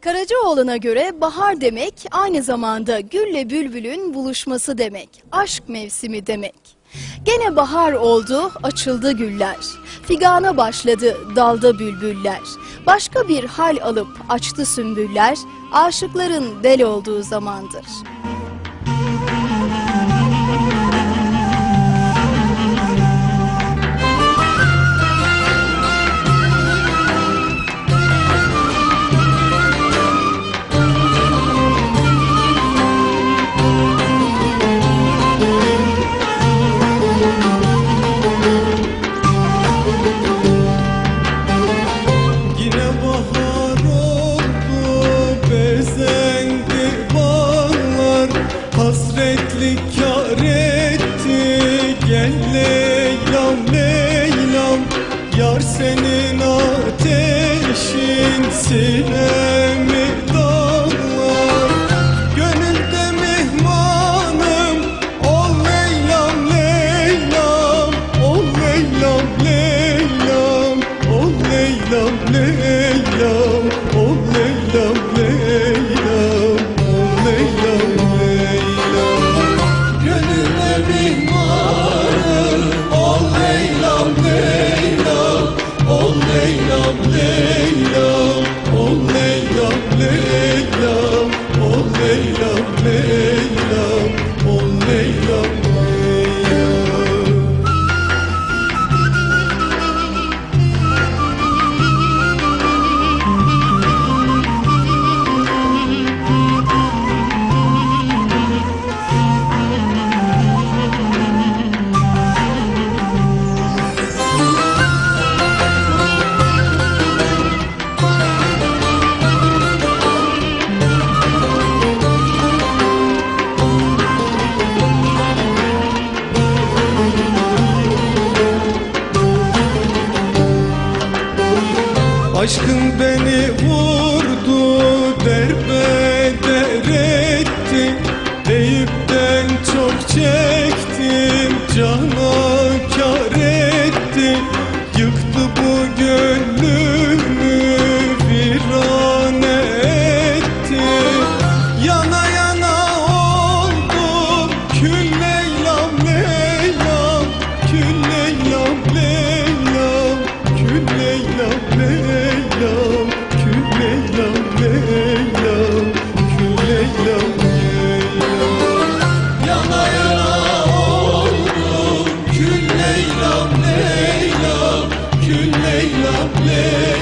Karacaoğlan'a göre bahar demek aynı zamanda gülle bülbülün buluşması demek. Aşk mevsimi demek. Gene bahar oldu, açıldı güller. Figana başladı dalda bülbüller. Başka bir hal alıp açtı sümbüller. Aşıkların del olduğu zamandır. Hasretlik kar Leylam Yar senin ateşin sinemi dağlar? Gönülde mihmanım ol Leylam Leylam. Ol Leylam Leylam. Ol Leylam Leylam Aşkın beni vurdu derbeder etti. Deyipten çok çektim cana kar etti. Yıktı bu gönlümü viran etti. Yana yana oldum kül Leyla'm Leyla'm Kül Leyla'm Leyla'm Kül Leyla'm Leyla'm Leyla'm Leyla'm Gül Leyla'm Leyla'm.